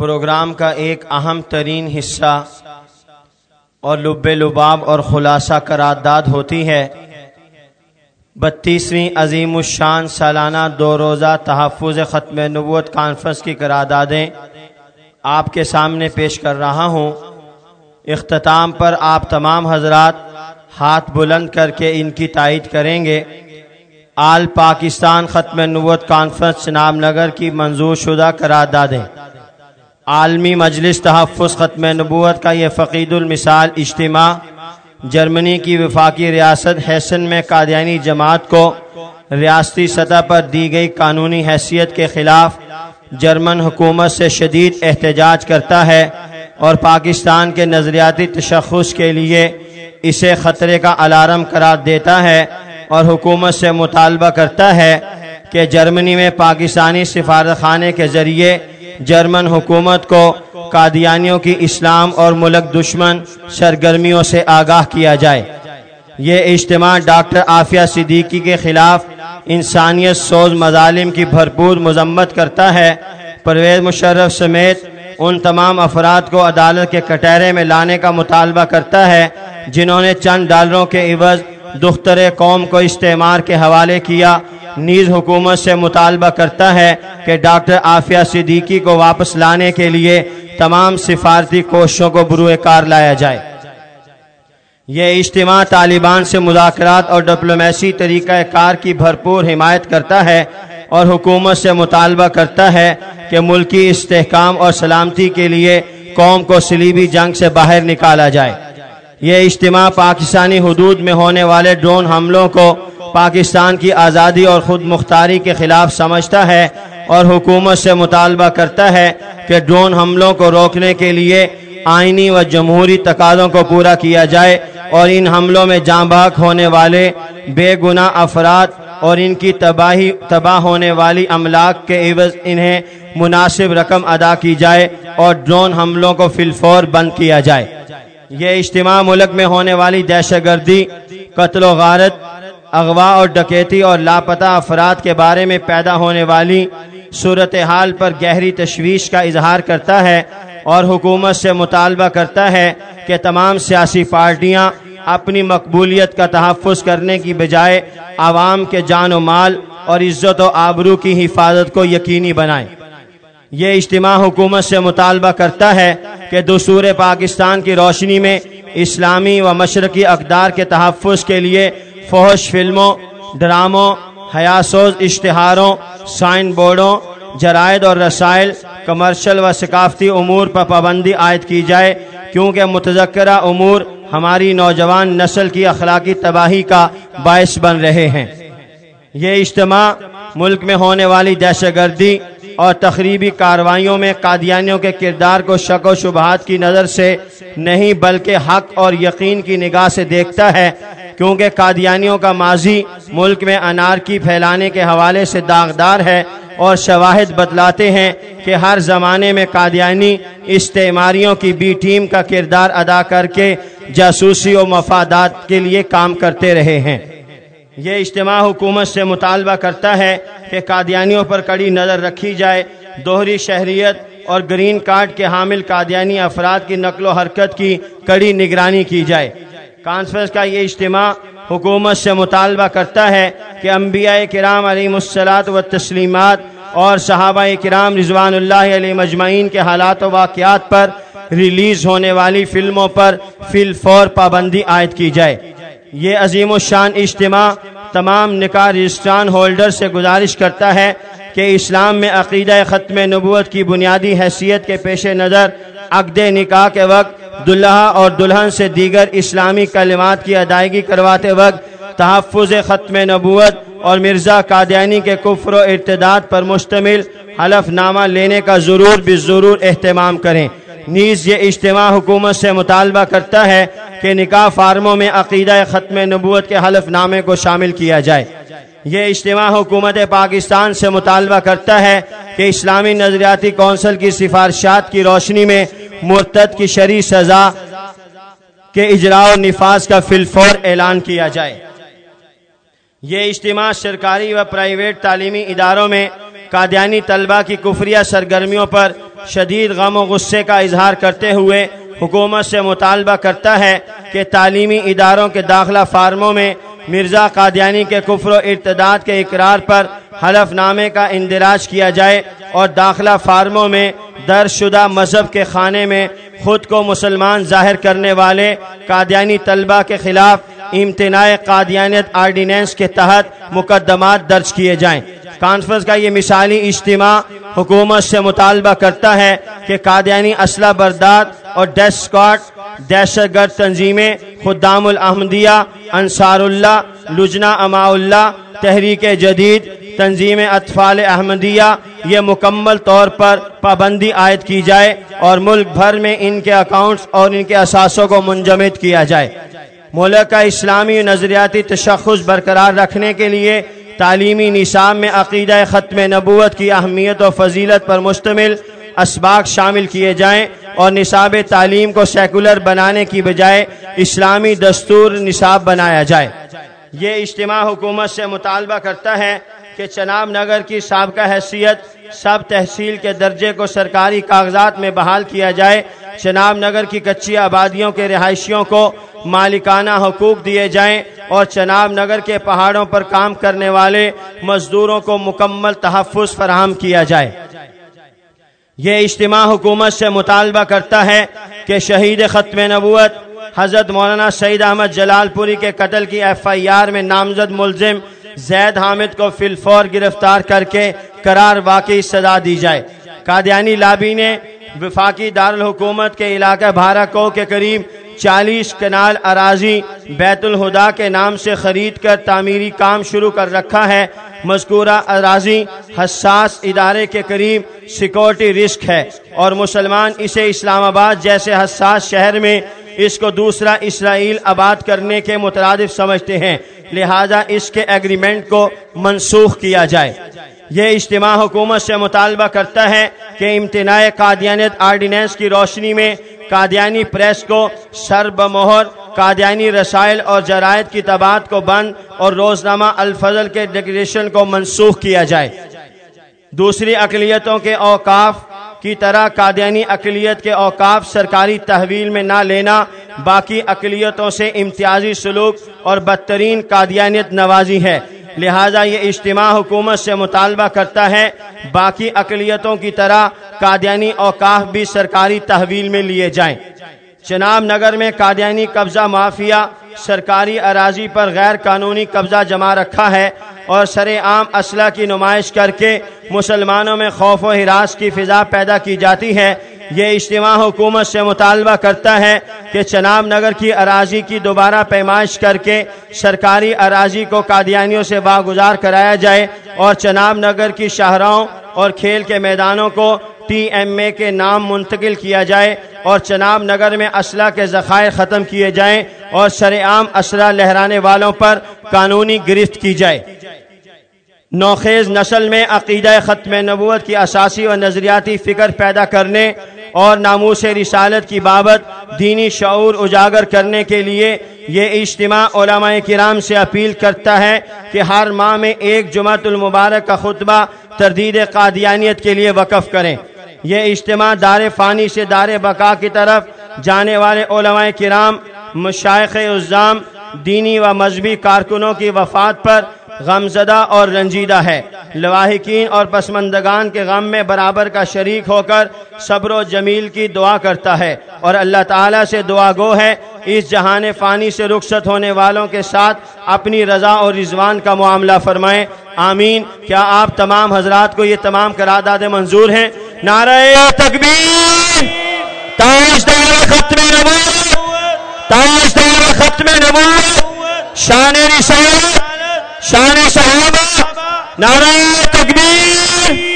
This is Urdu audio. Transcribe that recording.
پروگرام کا ایک اہم ترین حصہ اور لب لباب اور خلاصہ قرارداد ہوتی ہے۔ بتیسویں عظیم الشان سالانہ دو روزہ تحفظ ختم نبوت کانفرنس کی قراردادیں آپ کے سامنے پیش کر رہا ہوں۔ اختتام پر آپ تمام حضرات ہاتھ بلند کر کے ان کی تائید کریں گے۔ آل پاکستان ختم نبوت کانفرنس نام نگر کی منظور شدہ قراردادیں۔ عالمی مجلس تحفظ ختم نبوت کا یہ فقید المثال اجتماع جرمنی کی وفاقی ریاست حیثن میں قادیانی جماعت کو ریاستی سطح پر دی گئی قانونی حیثیت کے خلاف جرمن حکومت سے شدید احتجاج کرتا ہے اور پاکستان کے نظریاتی تشخص کے لیے اسے خطرے کا الارم قرار دیتا ہے اور حکومت سے مطالبہ کرتا ہے کہ جرمنی میں پاکستانی سفارت خانے کے ذریعے جرمن حکومت کو قادیانیوں کی اسلام اور ملک دشمن سرگرمیوں سے آگاہ کیا جائے۔ یہ اجتماع ڈاکٹر عافیہ صدیقی کے خلاف انسانیت سوز مظالم کی بھرپور مذمت کرتا ہے۔ پرویز مشرف سمیت ان تمام افراد کو عدالت کے کٹہرے میں لانے کا مطالبہ کرتا ہے، جنہوں نے چند ڈالروں کے عوض دختر قوم کو استعمار کے حوالے کیا۔ نیز حکومت سے مطالبہ کرتا ہے کہ ڈاکٹر عافیہ صدیقی کو واپس لانے کے لیے تمام سفارتی کوششوں کو بروئے کار لایا جائے۔ یہ اجتماع طالبان سے مذاکرات اور ڈپلومیسی طریقہ کار کی بھرپور حمایت کرتا ہے اور حکومت سے مطالبہ کرتا ہے کہ ملکی استحکام اور سلامتی کے لیے قوم کو سلیبی جنگ سے باہر نکالا جائے۔ یہ اجتماع پاکستانی حدود میں ہونے والے ڈرون حملوں کو پاکستان کی آزادی اور خود مختاری کے خلاف سمجھتا ہے اور حکومت سے مطالبہ کرتا ہے کہ ڈرون حملوں کو روکنے کے لیے آئینی و جمہوری تقاضوں کو پورا کیا جائے اور ان حملوں میں جاں باک ہونے والے بے گناہ افراد اور ان کی تباہی، تباہ ہونے والی املاک کے عوض انہیں مناسب رقم ادا کی جائے اور ڈرون حملوں کو فلفور بند کیا جائے۔ یہ اجتماع ملک میں ہونے والی دہشت گردی، قتل و غارت اغوا اور ڈکیتی اور لاپتہ افراد کے بارے میں پیدا ہونے والی صورتحال پر گہری تشویش کا اظہار کرتا ہے اور حکومت سے مطالبہ کرتا ہے کہ تمام سیاسی پارٹیاں اپنی مقبولیت کا تحفظ کرنے کی بجائے عوام کے جان و مال اور عزت و آبرو کی حفاظت کو یقینی بنائیں۔ یہ اجتماع حکومت سے مطالبہ کرتا ہے کہ دستور پاکستان کی روشنی میں اسلامی و مشرقی اقدار کے تحفظ کے لیے فوش فلموں ڈراموں حیاسوز اشتہاروں سائن بورڈوں جرائد اور رسائل، کمرشل و ثقافتی امور پر پابندی عائد کی جائے، کیونکہ متذکرہ امور ہماری نوجوان نسل کی اخلاقی تباہی کا باعث بن رہے ہیں۔ یہ اجتماع ملک میں ہونے والی دہشت گردی اور تقریبی کاروائیوں میں قادیانیوں کے کردار کو شک و شبہات کی نظر سے نہیں، بلکہ حق اور یقین کی نگاہ سے دیکھتا ہے۔ کیونکہ قادیانیوں کا ماضی ملک میں انار کی پھیلانے کے حوالے سے داغدار ہے اور شواہد بتلاتے ہیں کہ ہر زمانے میں قادیانی استعماریوں کی بی ٹیم کا کردار ادا کر کے جاسوسی و مفادات کے لیے کام کرتے رہے ہیں۔ یہ اجتماع حکومت سے مطالبہ کرتا ہے کہ قادیانیوں پر کڑی نظر رکھی جائے، دوہری شہریت اور گرین کارڈ کے حامل قادیانی افراد کی نقل و حرکت کی کڑی نگرانی کی جائے۔ کانفرنس کا یہ اجتماع حکومت سے مطالبہ کرتا ہے کہ انبیاء کرام علیہ السلاط و تسلیمات اور صحابہ کرام رضوان اللہ علیہ مجمعین کے حالات و واقعات پر ریلیز ہونے والی فلموں پر فل فور پابندی عائد کی جائے۔ یہ عظیم الشان اجتماع تمام نکاح رجسٹران ہولڈر سے گزارش کرتا ہے کہ اسلام میں عقیدہ ختم نبوت کی بنیادی حیثیت کے پیش نظر عقد نکاح کے وقت دلہا اور دلہن سے دیگر اسلامی کلمات کی ادائیگی کرواتے وقت تحفظ ختم نبوت اور مرزا قادیانی کے کفر و ارتداد پر مشتمل حلف نامہ لینے کا ضرور بھی ضرور اہتمام کریں۔ نیز یہ اجتماع حکومت سے مطالبہ کرتا ہے کہ نکاح فارموں میں عقیدہ ختم نبوت کے حلف نامے کو شامل کیا جائے۔ یہ اجتماع حکومت پاکستان سے مطالبہ کرتا ہے کہ اسلامی نظریاتی کونسل کی سفارشات کی روشنی میں مرتد کی شرع سزا کے اجراء و نفاذ کا فلفور اعلان کیا جائے۔ یہ اجتماع سرکاری و پرائیویٹ تعلیمی اداروں میں قادیانی طلبہ کی کفریہ سرگرمیوں پر شدید غم و غصے کا اظہار کرتے ہوئے حکومت سے مطالبہ کرتا ہے کہ تعلیمی اداروں کے داخلہ فارموں میں مرزا قادیانی کے کفر و ارتداد کے اقرار پر حلف نامے کا اندراج کیا جائے اور داخلہ فارموں میں درج شدہ مذہب کے خانے میں خود کو مسلمان ظاہر کرنے والے قادیانی طلبہ کے خلاف امتناع قادیانیت آرڈیننس کے تحت مقدمات درج کیے جائیں۔ کانفرنس کا یہ مثالی اجتماع حکومت سے مطالبہ کرتا ہے کہ قادیانی اسلحہ بردار اور ڈیسکاٹ دہشت گرد تنظیمیں، خدام الاحمدیہ، انصار اللہ لجنا اما اللہ، تحریک جدید تنظیم اطفال احمدیہ، یہ مکمل طور پر پابندی عائد کی جائے اور ملک بھر میں ان کے اکاؤنٹس اور ان کے اثاثوں کو منجمد کیا جائے۔ ملک کا اسلامی نظریاتی تشخص برقرار رکھنے کے لیے تعلیمی نصاب میں عقیدہ ختم نبوت کی اہمیت و فضیلت پر مشتمل اسباق شامل کیے جائیں اور نصاب تعلیم کو سیکولر بنانے کی بجائے اسلامی دستور نصاب بنایا جائے۔ یہ اجتماع حکومت سے مطالبہ کرتا ہے کہ چناب نگر کی سابقہ حیثیت، سب تحصیل کے درجے کو سرکاری کاغذات میں بحال کیا جائے۔ چناب نگر کی کچی آبادیوں کے رہائشیوں کو مالکانہ حقوق دیے جائیں اور چناب نگر کے پہاڑوں پر کام کرنے والے مزدوروں کو مکمل تحفظ فراہم کیا جائے۔ یہ اجتماع حکومت سے مطالبہ کرتا ہے کہ شہید ختم نبوت، حضرت مولانا سعید احمد جلال پوری کے قتل کی ایف آئی آر میں نامزد ملزم زید حامد کو فلفور گرفتار کر کے قرار واقعی سزا دی جائے۔ قادیانی لابی نے وفاقی دارالحکومت کے علاقہ بھارا کو کے قریب چالیس کنال اراضی بیت الہدا کے نام سے خرید کر تعمیری کام شروع کر رکھا ہے۔ مذکورہ اراضی حساس ادارے کے قریب سیکورٹی رسک ہے اور مسلمان اسے اسلام آباد جیسے حساس شہر میں اس کو دوسرا اسرائیل آباد کرنے کے مترادف سمجھتے ہیں۔ لہذا اس کے ایگریمنٹ کو منسوخ کیا جائے۔ یہ اجتماع حکومت سے مطالبہ کرتا ہے کہ امتناع قادیانیت آرڈیننس کی روشنی میں قادیانی پریس کو سر بمہر قادیانی رسائل اور جرائد کی تباد کو بند اور روزنامہ الفضل کے ڈیکریشن کو منسوخ کیا جائے۔ دوسری اقلیتوں کے اوقاف کی طرح قادیانی اقلیت کے اوقاف سرکاری تحویل میں نہ لینا باقی اقلیتوں سے امتیازی سلوک اور بدترین قادیانیت نوازی ہے۔ لہذا یہ اجتماع حکومت سے مطالبہ کرتا ہے، باقی اقلیتوں کی طرح قادیانی اوقاف بھی سرکاری تحویل میں لیے جائیں۔ چناب نگر میں قادیانی قبضہ مافیا سرکاری اراضی پر غیر قانونی قبضہ جمع رکھا ہے اور سر عام اسلحہ کی نمائش کر کے مسلمانوں میں خوف و ہراس کی فضا پیدا کی جاتی ہے۔ یہ اجتماع حکومت سے مطالبہ کرتا ہے کہ چناب نگر کی اراضی کی دوبارہ پیمائش کر کے سرکاری اراضی کو قادیانیوں سے باگزار کرایا جائے اور چناب نگر کی شاہراہوں اور کھیل کے میدانوں کو ٹی ایم اے کے نام منتقل کیا جائے اور چناب نگر میں اسلحہ کے ذخائر ختم کیے جائیں اور سر عام اسلحہ لہرانے والوں پر قانونی گرفت کی جائے۔ نوخیز نسل میں عقیدہ ختم نبوت کی اساسی و نظریاتی فکر پیدا کرنے اور ناموس رسالت کی بابت دینی شعور اجاگر کرنے کے لیے یہ اجتماع علماء کرام سے اپیل کرتا ہے کہ ہر ماہ میں ایک جمعۃ المبارک کا خطبہ تردید قادیانیت کے لیے وقف کریں۔ یہ اجتماع دار فانی سے دار بقا کی طرف جانے والے علماء کرام مشائق الزام، دینی و مذہبی کارکنوں کی وفات پر غمزدہ اور رنجیدہ ہے۔ لواحقین اور پسمندگان کے غم میں برابر کا شریک ہو کر صبر و جمیل کی دعا کرتا ہے۔ اور اللہ تعالیٰ سے دعا گو ہے، اس جہان فانی سے رخصت ہونے والوں کے ساتھ اپنی رضا اور رضوان کا معاملہ فرمائیں۔ آمین۔ کیا آپ تمام حضرات کو یہ تمام قرارداد منظور ہیں؟ نعرہ تکبیر۔ ختم نبوت تاجدار ختم نبوت شان رسالت۔ شان صحابہ نعرہ تکبیر